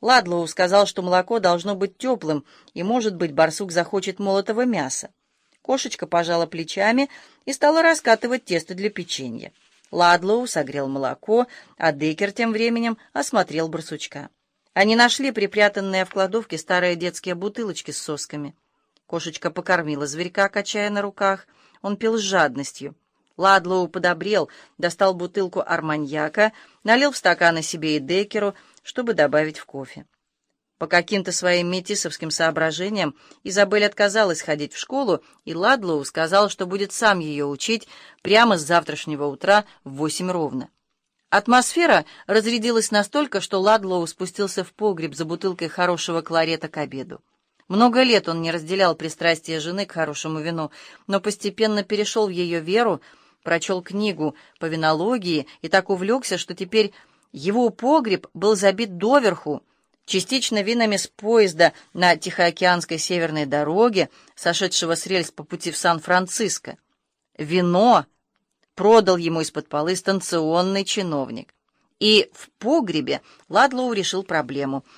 Ладлоу сказал, что молоко должно быть теплым, и, может быть, барсук захочет молотого мяса. Кошечка пожала плечами и стала раскатывать тесто для печенья. Ладлоу согрел молоко, а Декер тем временем осмотрел барсучка. Они нашли припрятанные в кладовке старые детские бутылочки с сосками. Кошечка покормила зверька, качая на руках. Он пил с жадностью. Ладлоу подобрел, достал бутылку арманьяка, налил в стаканы себе и Декеру, чтобы добавить в кофе. По каким-то своим метисовским соображениям Изабель отказалась ходить в школу, и Ладлоу сказал, что будет сам ее учить прямо с завтрашнего утра в восемь ровно. Атмосфера разрядилась настолько, что Ладлоу спустился в погреб за бутылкой хорошего кларета к обеду. Много лет он не разделял пристрастия жены к хорошему вину, но постепенно перешел в ее веру, прочел книгу по винологии и так увлекся, что теперь его погреб был забит доверху, частично винами с поезда на Тихоокеанской северной дороге, сошедшего с рельс по пути в Сан-Франциско. Вино продал ему из-под полы станционный чиновник. И в погребе Ладлоу решил проблему —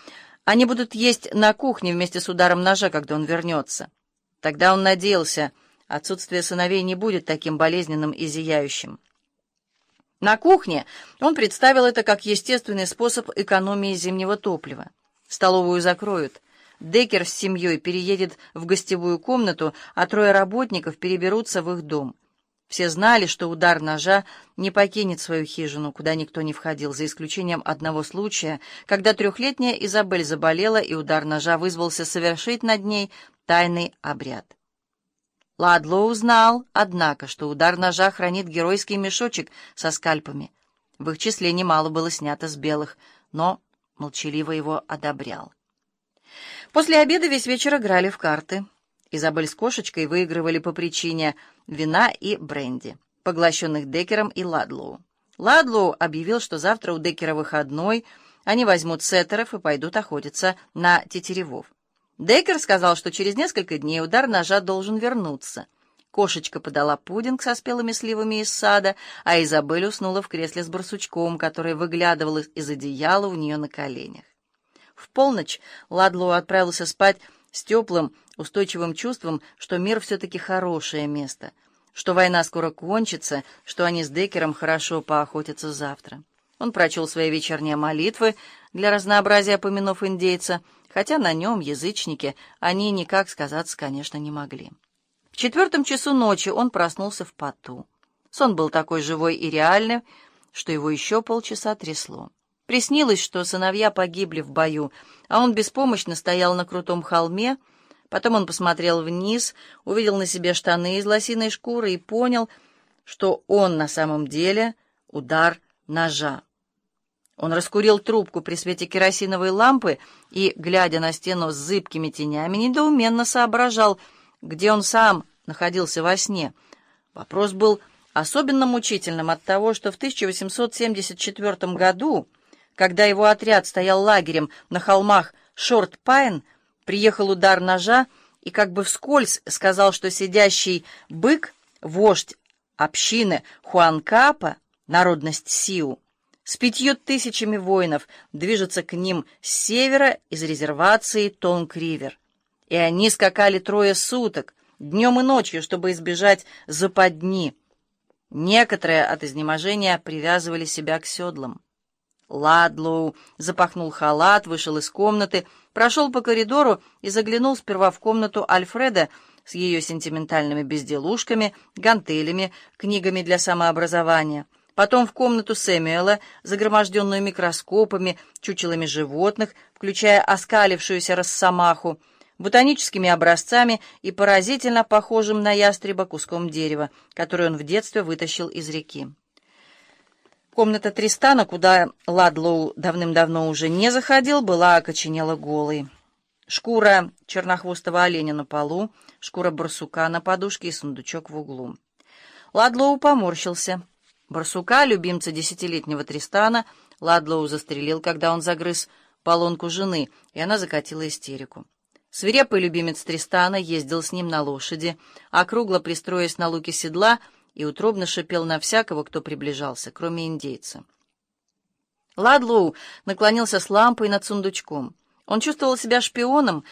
они будут есть на кухне вместе с ударом ножа, когда он вернется. Тогда он надеялся, отсутствие сыновей не будет таким болезненным и зияющим. На кухне он представил это как естественный способ экономии зимнего топлива. Столовую закроют. Деккер с семьей переедет в гостевую комнату, а трое работников переберутся в их дом. Все знали, что удар ножа не покинет свою хижину, куда никто не входил, за исключением одного случая, когда трехлетняя Изабель заболела, и удар ножа вызвался совершить над ней тайный обряд. Ладло узнал, однако, что удар ножа хранит геройский мешочек со скальпами. В их числе немало было снято с белых, но молчаливо его одобрял. После обеда весь вечер играли в карты. Изабель с кошечкой выигрывали по причине вина и бренди, поглощенных Декером и Ладлоу. Ладлоу объявил, что завтра у Декера выходной, они возьмут сеттеров и пойдут охотиться на тетеревов. Декер сказал, что через несколько дней удар ножа должен вернуться. Кошечка подала пудинг со спелыми сливами из сада, а Изабель уснула в кресле с барсучком, который выглядывал из одеяла у нее на коленях. В полночь Ладлоу отправился спать с теплым, устойчивым чувством, что мир все-таки хорошее место, что война скоро кончится, что они с Декером хорошо поохотятся завтра. Он прочел свои вечерние молитвы, для разнообразия помянув индейца, хотя на нем, язычники, они никак сказаться, конечно, не могли. В четвертом часу ночи он проснулся в поту. Сон был такой живой и реальный, что его еще полчаса трясло. Приснилось, что сыновья погибли в бою, а он беспомощно стоял на крутом холме. Потом он посмотрел вниз, увидел на себе штаны из лосиной шкуры и понял, что он на самом деле удар ножа. Он раскурил трубку при свете керосиновой лампы и, глядя на стену с зыбкими тенями, недоуменно соображал, где он сам находился во сне. Вопрос был особенно мучительным от того, что в 1874 году когда его отряд стоял лагерем на холмах Шорт-Пайн, приехал удар ножа и как бы вскользь сказал, что сидящий бык, вождь общины Хуанкапа, народность Сиу, с пятью тысячами воинов движется к ним с севера из резервации Тонг-Ривер. И они скакали трое суток, днем и ночью, чтобы избежать западни. Некоторые от изнеможения привязывали себя к седлам. Ладлоу запахнул халат, вышел из комнаты, прошел по коридору и заглянул сперва в комнату Альфреда с ее сентиментальными безделушками, гантелями, книгами для самообразования, потом в комнату Сэмюэла, загроможденную микроскопами, чучелами животных, включая оскалившуюся росомаху, ботаническими образцами и поразительно похожим на ястреба куском дерева, который он в детстве вытащил из реки. Комната Тристана, куда Ладлоу давным-давно уже не заходил, была окоченела голой. Шкура чернохвостого оленя на полу, шкура барсука на подушке и сундучок в углу. Ладлоу поморщился. Барсука, любимца десятилетнего Тристана, Ладлоу застрелил, когда он загрыз полонку жены, и она закатила истерику. Свирепый любимец Тристана ездил с ним на лошади, округло пристроясь на луке седла — и утробно шипел на всякого, кто приближался, кроме индейца. Ладлоу наклонился с лампой над сундучком. Он чувствовал себя шпионом,